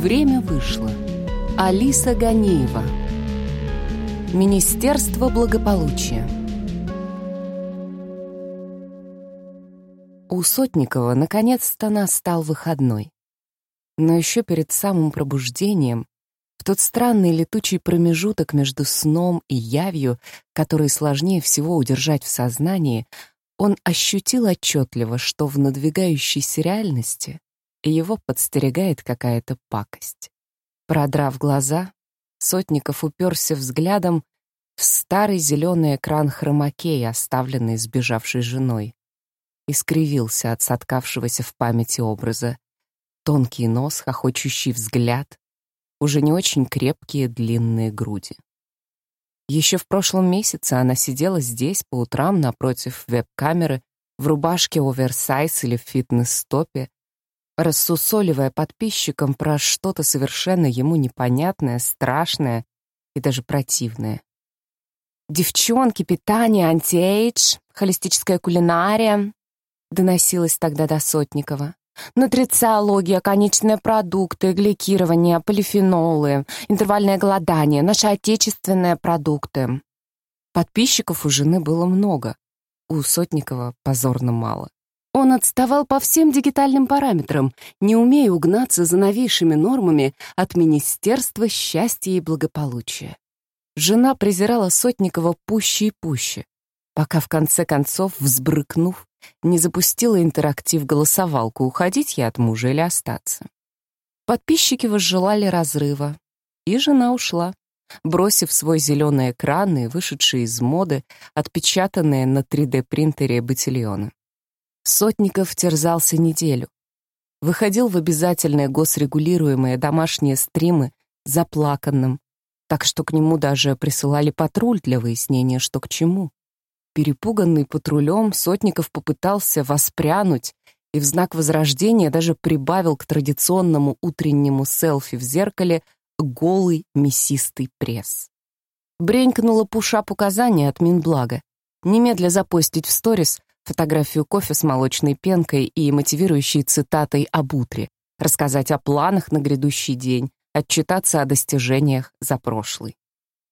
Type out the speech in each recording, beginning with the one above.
Время вышло. Алиса Ганиева. Министерство благополучия. У Сотникова наконец-то настал выходной. Но еще перед самым пробуждением, в тот странный летучий промежуток между сном и явью, который сложнее всего удержать в сознании, он ощутил отчетливо, что в надвигающейся реальности его подстерегает какая-то пакость. Продрав глаза, Сотников уперся взглядом в старый зеленый экран хромакея, оставленный сбежавшей женой, и скривился от соткавшегося в памяти образа. Тонкий нос, хохочущий взгляд, уже не очень крепкие длинные груди. Еще в прошлом месяце она сидела здесь по утрам напротив веб-камеры в рубашке оверсайз или в фитнес-стопе, рассусоливая подписчикам про что-то совершенно ему непонятное, страшное и даже противное. «Девчонки, питание, антиэйдж, холистическая кулинария», доносилось тогда до Сотникова. Нутрициология, конечные продукты, гликирование, полифенолы, интервальное голодание, наши отечественные продукты. Подписчиков у жены было много, у Сотникова позорно мало. Он отставал по всем дигитальным параметрам, не умея угнаться за новейшими нормами от Министерства счастья и благополучия. Жена презирала Сотникова пуще и пуще, пока в конце концов, взбрыкнув, не запустила интерактив-голосовалку, уходить я от мужа или остаться. Подписчики возжелали разрыва, и жена ушла, бросив свой зеленый экран и вышедшие из моды отпечатанные на 3D-принтере ботильоны. Сотников терзался неделю. Выходил в обязательные госрегулируемые домашние стримы заплаканным, так что к нему даже присылали патруль для выяснения, что к чему. Перепуганный патрулем, Сотников попытался воспрянуть и в знак возрождения даже прибавил к традиционному утреннему селфи в зеркале голый мясистый пресс. Бренькнуло пушап указания от Минблага. Немедля запостить в сторис фотографию кофе с молочной пенкой и мотивирующей цитатой об утре, рассказать о планах на грядущий день, отчитаться о достижениях за прошлый.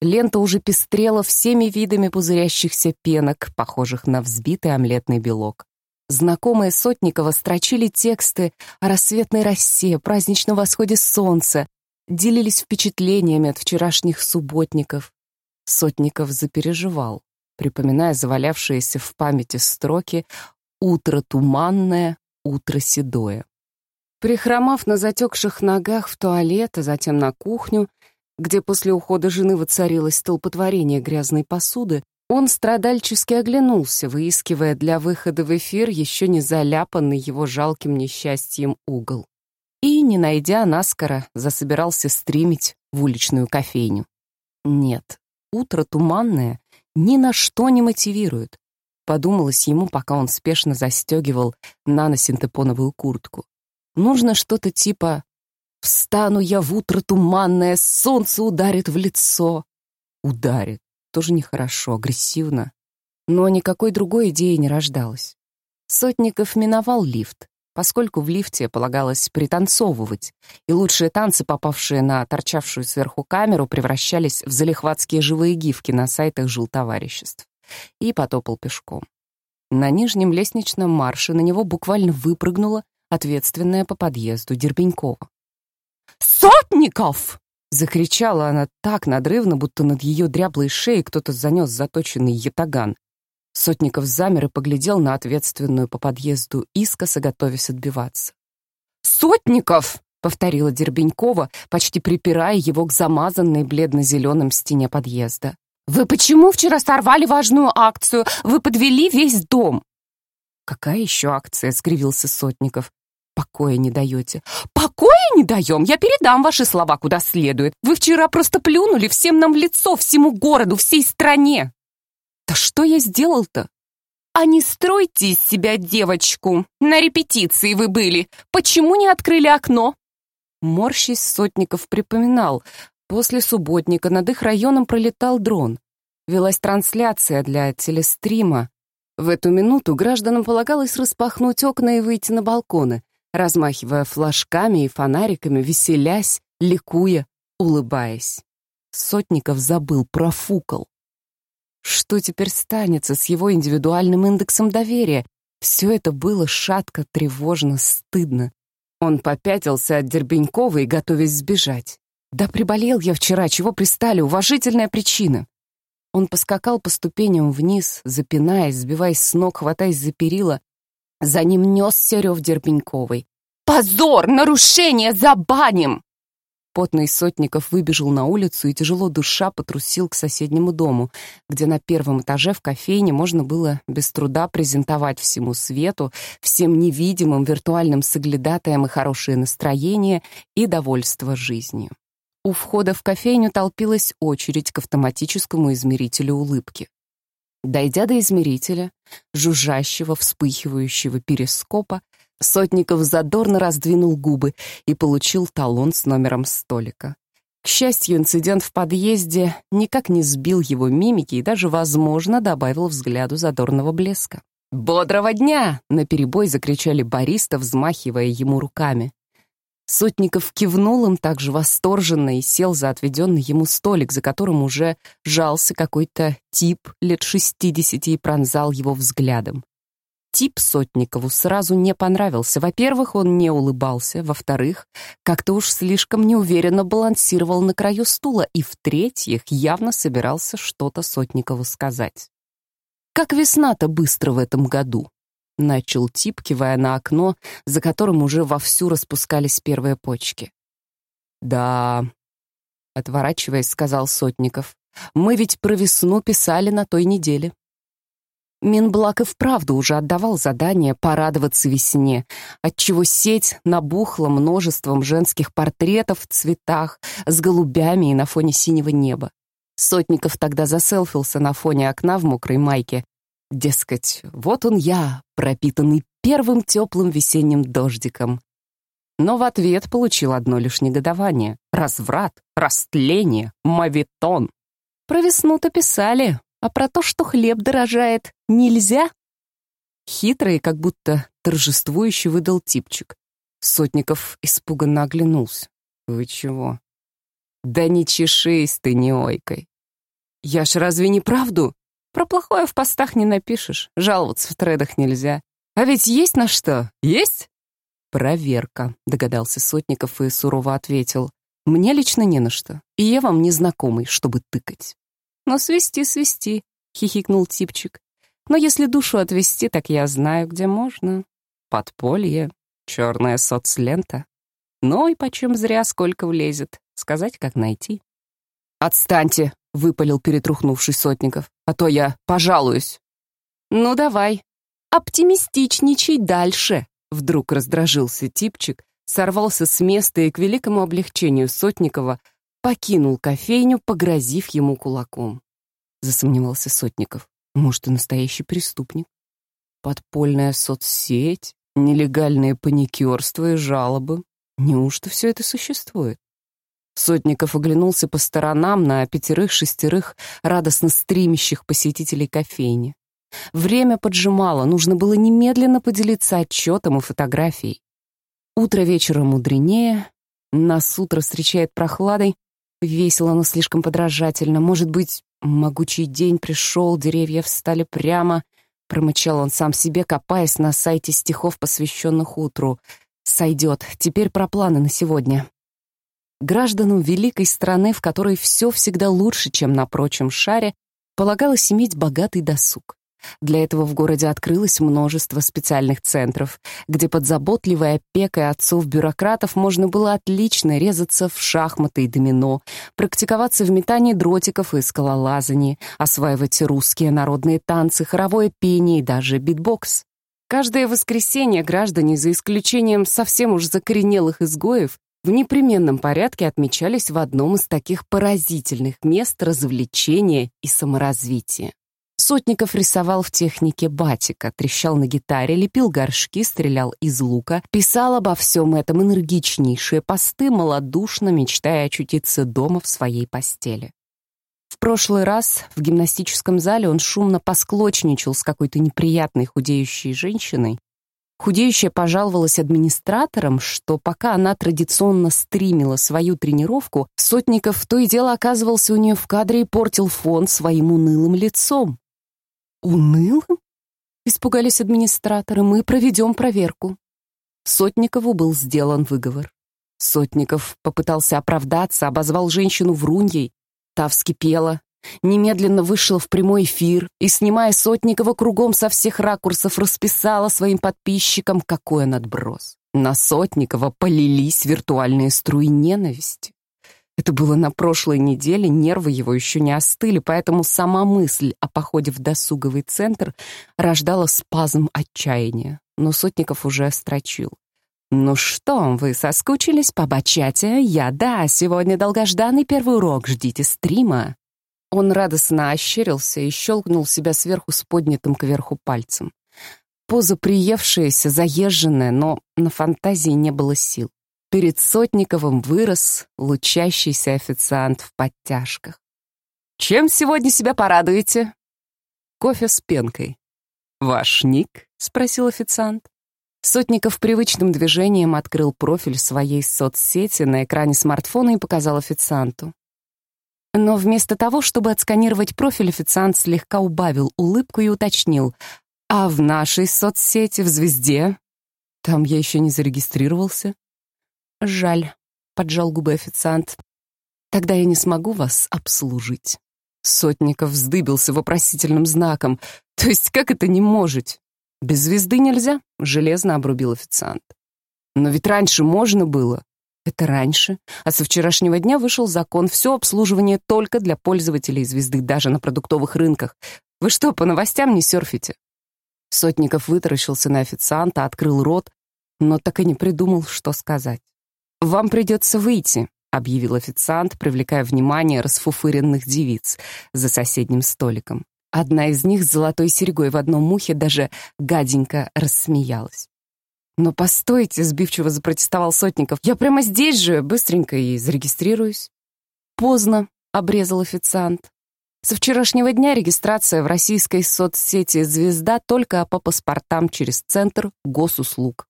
Лента уже пестрела всеми видами пузырящихся пенок, похожих на взбитый омлетный белок. Знакомые Сотникова строчили тексты о рассветной росе, праздничном восходе солнца, делились впечатлениями от вчерашних субботников. Сотников запереживал припоминая завалявшиеся в памяти строки «Утро туманное, утро седое». Прихромав на затекших ногах в туалет, а затем на кухню, где после ухода жены воцарилось столпотворение грязной посуды, он страдальчески оглянулся, выискивая для выхода в эфир еще не заляпанный его жалким несчастьем угол. И, не найдя наскоро, засобирался стримить в уличную кофейню. Нет, утро туманное ни на что не мотивирует. Подумалось ему, пока он спешно застегивал наносинтепоновую куртку. Нужно что-то типа «Встану я в утро туманное, солнце ударит в лицо». Ударит. Тоже нехорошо, агрессивно. Но никакой другой идеи не рождалось. Сотников миновал лифт, поскольку в лифте полагалось пританцовывать, и лучшие танцы, попавшие на торчавшую сверху камеру, превращались в залихватские живые гифки на сайтах жилтовариществ. И потопал пешком. На нижнем лестничном марше на него буквально выпрыгнула ответственная по подъезду Дербенькова. «Сотников!» — закричала она так надрывно, будто над ее дряблой шеей кто-то занес заточенный ятаган. Сотников замер и поглядел на ответственную по подъезду искоса, готовясь отбиваться. «Сотников!» — повторила Дербенькова, почти припирая его к замазанной бледно-зеленым стене подъезда. «Вы почему вчера сорвали важную акцию? Вы подвели весь дом!» «Какая еще акция?» — скривился Сотников. «Покоя не даете». «Покоя не даем? Я передам ваши слова куда следует. Вы вчера просто плюнули всем нам в лицо, всему городу, всей стране!» Да что я сделал-то? А не стройте из себя девочку. На репетиции вы были. Почему не открыли окно? Морщись Сотников припоминал. После субботника над их районом пролетал дрон. Велась трансляция для телестрима. В эту минуту гражданам полагалось распахнуть окна и выйти на балконы. размахивая флажками и фонариками, веселясь, ликуя, улыбаясь. Сотников забыл, профукал. Что теперь станется с его индивидуальным индексом доверия? Все это было шатко, тревожно, стыдно. Он попятился от Дербенькова и готовясь сбежать. «Да приболел я вчера, чего пристали, уважительная причина!» Он поскакал по ступеням вниз, запинаясь, сбиваясь с ног, хватаясь за перила. За ним несся рев Дербеньковой. «Позор! Нарушение! Забаним!» Потный Сотников выбежал на улицу и, тяжело душа, потрусил к соседнему дому, где на первом этаже в кофейне можно было без труда презентовать всему свету, всем невидимым виртуальным соглядатаям и хорошее настроение, и довольство жизнью. У входа в кофейню толпилась очередь к автоматическому измерителю улыбки. Дойдя до измерителя, жужжащего, вспыхивающего перископа, Сотников задорно раздвинул губы и получил талон с номером столика. К счастью, инцидент в подъезде никак не сбил его мимики и даже, возможно, добавил взгляду задорного блеска. «Бодрого дня!» — наперебой закричали бариста, взмахивая ему руками. Сотников кивнул им так же восторженно и сел за отведенный ему столик, за которым уже жался какой-то тип лет шестидесяти и пронзал его взглядом. Тип Сотникову сразу не понравился. Во-первых, он не улыбался. Во-вторых, как-то уж слишком неуверенно балансировал на краю стула. И в-третьих, явно собирался что-то Сотникову сказать. «Как весна-то быстро в этом году», — начал тип, кивая на окно, за которым уже вовсю распускались первые почки. «Да», — отворачиваясь, сказал Сотников, «мы ведь про весну писали на той неделе». Минблак и вправду уже отдавал задание порадоваться весне, отчего сеть набухла множеством женских портретов в цветах, с голубями и на фоне синего неба. Сотников тогда заселфился на фоне окна в мокрой майке. Дескать, вот он я, пропитанный первым теплым весенним дождиком. Но в ответ получил одно лишь негодование. Разврат, растление, мавитон. Про весну-то писали, а про то, что хлеб дорожает, нельзя? Хитро и как будто торжествующе выдал типчик. Сотников испуганно оглянулся. «Вы чего?» «Да не чешись ты, не ойкой!» «Я ж разве не правду? Про плохое в постах не напишешь, жаловаться в тредах нельзя. А ведь есть на что? Есть?» «Проверка», — догадался Сотников и сурово ответил. «Мне лично не на что, и я вам не знакомый, чтобы тыкать». «Ну, свисти, свисти», — хихикнул типчик. «Но если душу отвести, так я знаю, где можно. Подполье, черная соцлента. Ну и почем зря сколько влезет. Сказать, как найти». «Отстаньте!» — выпалил перетрухнувший Сотников. «А то я пожалуюсь». «Ну, давай. Оптимистичничай дальше!» Вдруг раздражился типчик, сорвался с места и к великому облегчению Сотникова покинул кофейню, погрозив ему кулаком. Засомневался Сотников. Может, и настоящий преступник. Подпольная соцсеть, нелегальное паникерство и жалобы. Неужто все это существует? Сотников оглянулся по сторонам на пятерых-шестерых радостно стримящих посетителей кофейни. Время поджимало, нужно было немедленно поделиться отчетом и фотографией. Утро вечера мудренее, нас утро встречает прохладой, Весело, но слишком подражательно. Может быть, могучий день пришел, деревья встали прямо. Промычал он сам себе, копаясь на сайте стихов, посвященных утру. Сойдет. Теперь про планы на сегодня. Гражданам великой страны, в которой все всегда лучше, чем на прочем шаре, полагалось иметь богатый досуг. Для этого в городе открылось множество специальных центров, где под заботливой опекой отцов-бюрократов можно было отлично резаться в шахматы и домино, практиковаться в метании дротиков и скалолазании, осваивать русские народные танцы, хоровое пение и даже битбокс. Каждое воскресенье граждане, за исключением совсем уж закоренелых изгоев, в непременном порядке отмечались в одном из таких поразительных мест развлечения и саморазвития. Сотников рисовал в технике батика, трещал на гитаре, лепил горшки, стрелял из лука, писал обо всем этом энергичнейшие посты, малодушно мечтая очутиться дома в своей постели. В прошлый раз в гимнастическом зале он шумно посклочничал с какой-то неприятной худеющей женщиной, Худеющая пожаловалась администраторам, что пока она традиционно стримила свою тренировку, Сотников то и дело оказывался у нее в кадре и портил фон своим унылым лицом. «Унылым?» — испугались администраторы. «Мы проведем проверку». Сотникову был сделан выговор. Сотников попытался оправдаться, обозвал женщину вруньей. Та вскипела, немедленно вышел в прямой эфир и, снимая Сотникова кругом со всех ракурсов, расписала своим подписчикам, какой он отброс. На Сотникова полились виртуальные струи ненависти. Это было на прошлой неделе, нервы его еще не остыли, поэтому сама мысль о походе в досуговый центр рождала спазм отчаяния. Но Сотников уже острочил. «Ну что, вы соскучились по бачате? Я да, сегодня долгожданный первый урок, ждите стрима». Он радостно ощерился и щелкнул себя сверху с поднятым кверху пальцем. Поза приевшаяся, заезженная, но на фантазии не было сил. Перед Сотниковым вырос лучащийся официант в подтяжках. «Чем сегодня себя порадуете?» «Кофе с пенкой». «Ваш ник?» — спросил официант. Сотников привычным движением открыл профиль своей соцсети на экране смартфона и показал официанту. Но вместо того, чтобы отсканировать профиль, официант слегка убавил улыбку и уточнил. «А в нашей соцсети, в «Звезде»?» «Там я еще не зарегистрировался». «Жаль», — поджал губы официант. «Тогда я не смогу вас обслужить». Сотников вздыбился вопросительным знаком. «То есть как это не может?» «Без звезды нельзя», — железно обрубил официант. «Но ведь раньше можно было». Это раньше, а со вчерашнего дня вышел закон «Все обслуживание только для пользователей звезды, даже на продуктовых рынках». Вы что, по новостям не серфите?» Сотников вытаращился на официанта, открыл рот, но так и не придумал, что сказать. «Вам придется выйти», — объявил официант, привлекая внимание расфуфыренных девиц за соседним столиком. Одна из них с золотой серьгой в одном ухе даже гаденько рассмеялась. «Но постойте», — сбивчиво запротестовал Сотников. «Я прямо здесь же, быстренько и зарегистрируюсь». «Поздно», — обрезал официант. «Со вчерашнего дня регистрация в российской соцсети «Звезда» только по паспортам через Центр госуслуг».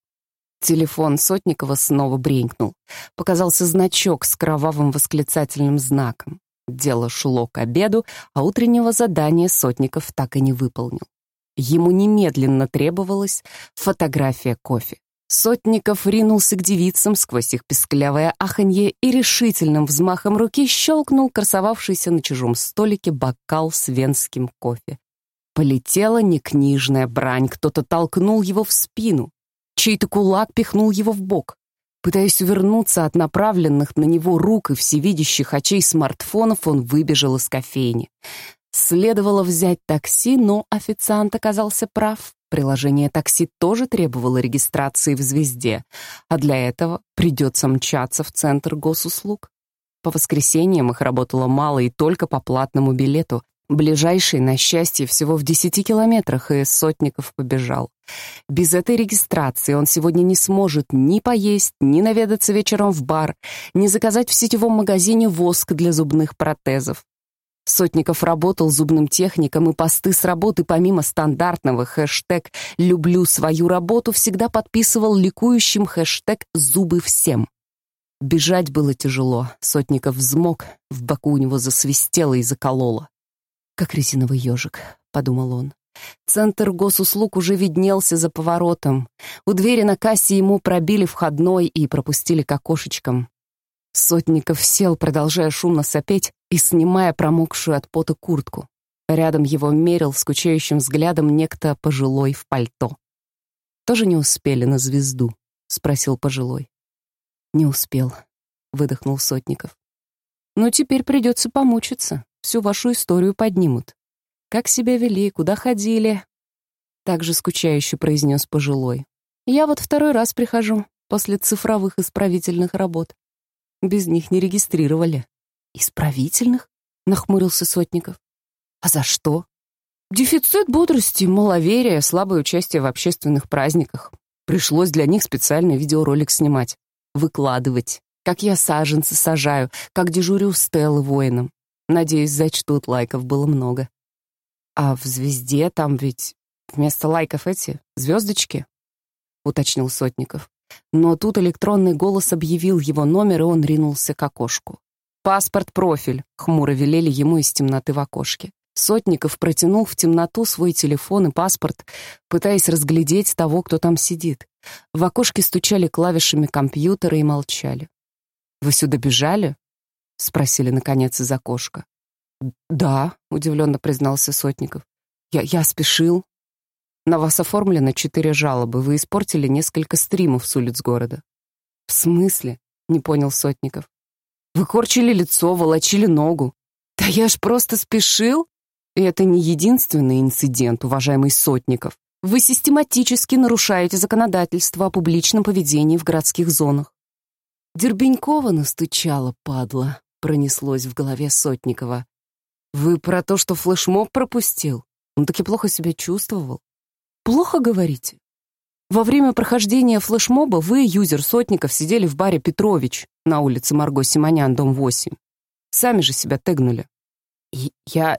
Телефон Сотникова снова бренькнул. Показался значок с кровавым восклицательным знаком. Дело шло к обеду, а утреннего задания Сотников так и не выполнил. Ему немедленно требовалась фотография кофе. Сотников ринулся к девицам сквозь их песклявое аханье и решительным взмахом руки щелкнул красовавшийся на чужом столике бокал с венским кофе. Полетела некнижная брань, кто-то толкнул его в спину. Чей-то кулак пихнул его в бок. Пытаясь увернуться от направленных на него рук и всевидящих очей смартфонов, он выбежал из кофейни. Следовало взять такси, но официант оказался прав. Приложение такси тоже требовало регистрации в «Звезде», а для этого придется мчаться в центр госуслуг. По воскресеньям их работало мало и только по платному билету. Ближайший, на счастье, всего в десяти километрах, и Сотников побежал. Без этой регистрации он сегодня не сможет ни поесть, ни наведаться вечером в бар, ни заказать в сетевом магазине воск для зубных протезов. Сотников работал зубным техником, и посты с работы помимо стандартного хэштег «люблю свою работу» всегда подписывал ликующим хэштег «зубы всем». Бежать было тяжело. Сотников взмок, в боку у него засвистело и закололо. «Как резиновый ежик», — подумал он. Центр госуслуг уже виднелся за поворотом. У двери на кассе ему пробили входной и пропустили к окошечкам. Сотников сел, продолжая шумно сопеть и снимая промокшую от пота куртку. Рядом его мерил скучающим взглядом некто пожилой в пальто. «Тоже не успели на звезду?» — спросил пожилой. «Не успел», — выдохнул Сотников. «Ну, теперь придется помучиться всю вашу историю поднимут. Как себя вели, куда ходили?» Также скучающе произнес пожилой. «Я вот второй раз прихожу, после цифровых исправительных работ. Без них не регистрировали». «Исправительных?» — нахмурился Сотников. «А за что?» «Дефицит бодрости, маловерие, слабое участие в общественных праздниках. Пришлось для них специальный видеоролик снимать. Выкладывать. Как я саженцы сажаю, как дежурю Стеллы воином. Надеюсь, зачтут лайков было много. А в «Звезде» там ведь вместо лайков эти звездочки. — уточнил Сотников. Но тут электронный голос объявил его номер, и он ринулся к окошку. «Паспорт-профиль», — хмуро велели ему из темноты в окошке. Сотников протянул в темноту свой телефон и паспорт, пытаясь разглядеть того, кто там сидит. В окошке стучали клавишами компьютера и молчали. «Вы сюда бежали?» — спросили, наконец, из окошка. «Да», — удивленно признался Сотников. «Я, я спешил. На вас оформлено четыре жалобы. Вы испортили несколько стримов с улиц города». «В смысле?» — не понял Сотников. «Вы корчили лицо, волочили ногу». «Да я ж просто спешил!» И это не единственный инцидент, уважаемый Сотников. Вы систематически нарушаете законодательство о публичном поведении в городских зонах. Дербенькова настучала, падла, пронеслось в голове Сотникова. Вы про то, что флешмоб пропустил? Он таки плохо себя чувствовал. Плохо говорите? Во время прохождения флешмоба вы, юзер Сотников, сидели в баре «Петрович» на улице Марго Симонян, дом 8. Сами же себя тегнули. И я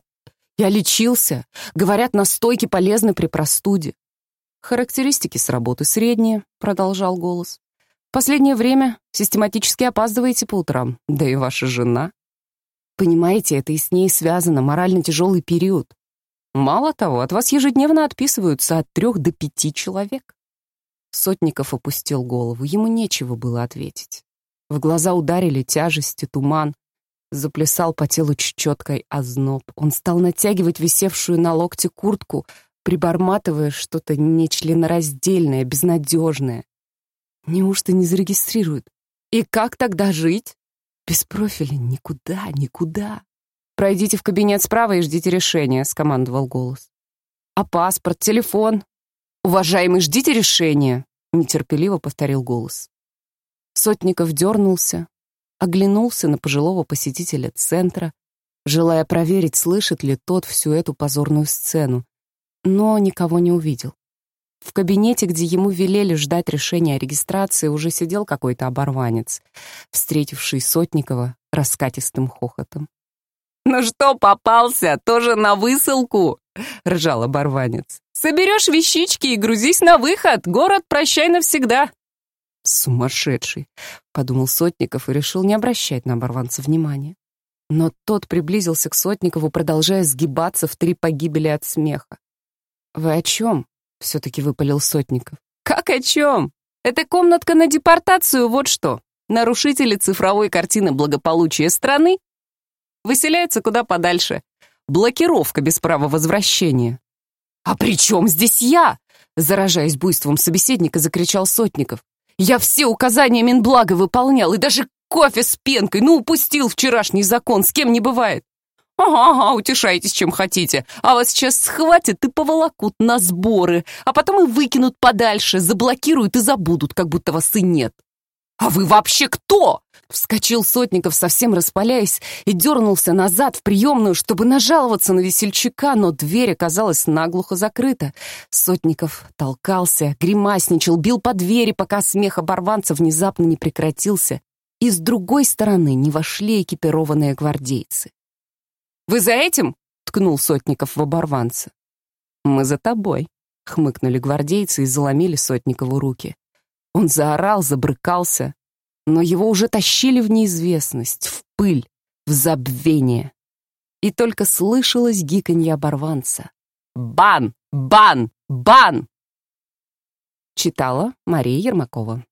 я лечился. Говорят, настойки полезны при простуде. Характеристики с работы средние, продолжал голос. Последнее время систематически опаздываете по утрам, да и ваша жена. Понимаете, это и с ней связано, морально тяжелый период. Мало того, от вас ежедневно отписываются от трех до пяти человек. Сотников опустил голову, ему нечего было ответить. В глаза ударили тяжести, туман, Заплясал по телу чечеткой озноб. Он стал натягивать висевшую на локте куртку, приборматывая что-то нечленораздельное, безнадежное. Неужто не зарегистрируют? И как тогда жить? Без профиля никуда, никуда. «Пройдите в кабинет справа и ждите решения», — скомандовал голос. «А паспорт, телефон?» «Уважаемый, ждите решения», — нетерпеливо повторил голос. Сотников дернулся, оглянулся на пожилого посетителя центра, желая проверить, слышит ли тот всю эту позорную сцену, но никого не увидел. В кабинете, где ему велели ждать решения о регистрации, уже сидел какой-то оборванец, встретивший Сотникова раскатистым хохотом. «Ну что, попался? Тоже на высылку?» — ржал оборванец. «Соберешь вещички и грузись на выход. Город прощай навсегда. «Сумасшедший», — подумал Сотников и решил не обращать на оборванца внимания. Но тот приблизился к Сотникову, продолжая сгибаться в три погибели от смеха. «Вы о чем?» — все-таки выпалил Сотников. «Как о чем? Это комнатка на депортацию, вот что. Нарушители цифровой картины благополучия страны выселяются куда подальше. Блокировка без права возвращения». «А при чем здесь я?» Заражаясь буйством собеседника, закричал Сотников. Я все указания Минблага выполнял, и даже кофе с пенкой, ну, упустил вчерашний закон, с кем не бывает. Ага, утешайтесь, чем хотите. А вас сейчас схватят и поволокут на сборы, а потом и выкинут подальше, заблокируют и забудут, как будто вас и нет. «А вы вообще кто?» Вскочил Сотников, совсем распаляясь, и дернулся назад в приемную, чтобы нажаловаться на весельчака, но дверь оказалась наглухо закрыта. Сотников толкался, гримасничал, бил по двери, пока смех оборванца внезапно не прекратился, и с другой стороны не вошли экипированные гвардейцы. «Вы за этим?» — ткнул Сотников в оборванца. «Мы за тобой», — хмыкнули гвардейцы и заломили Сотникову руки. Он заорал, забрыкался, но его уже тащили в неизвестность, в пыль, в забвение. И только слышалось гиканье оборванца. «Бан! Бан! Бан!» Читала Мария Ермакова.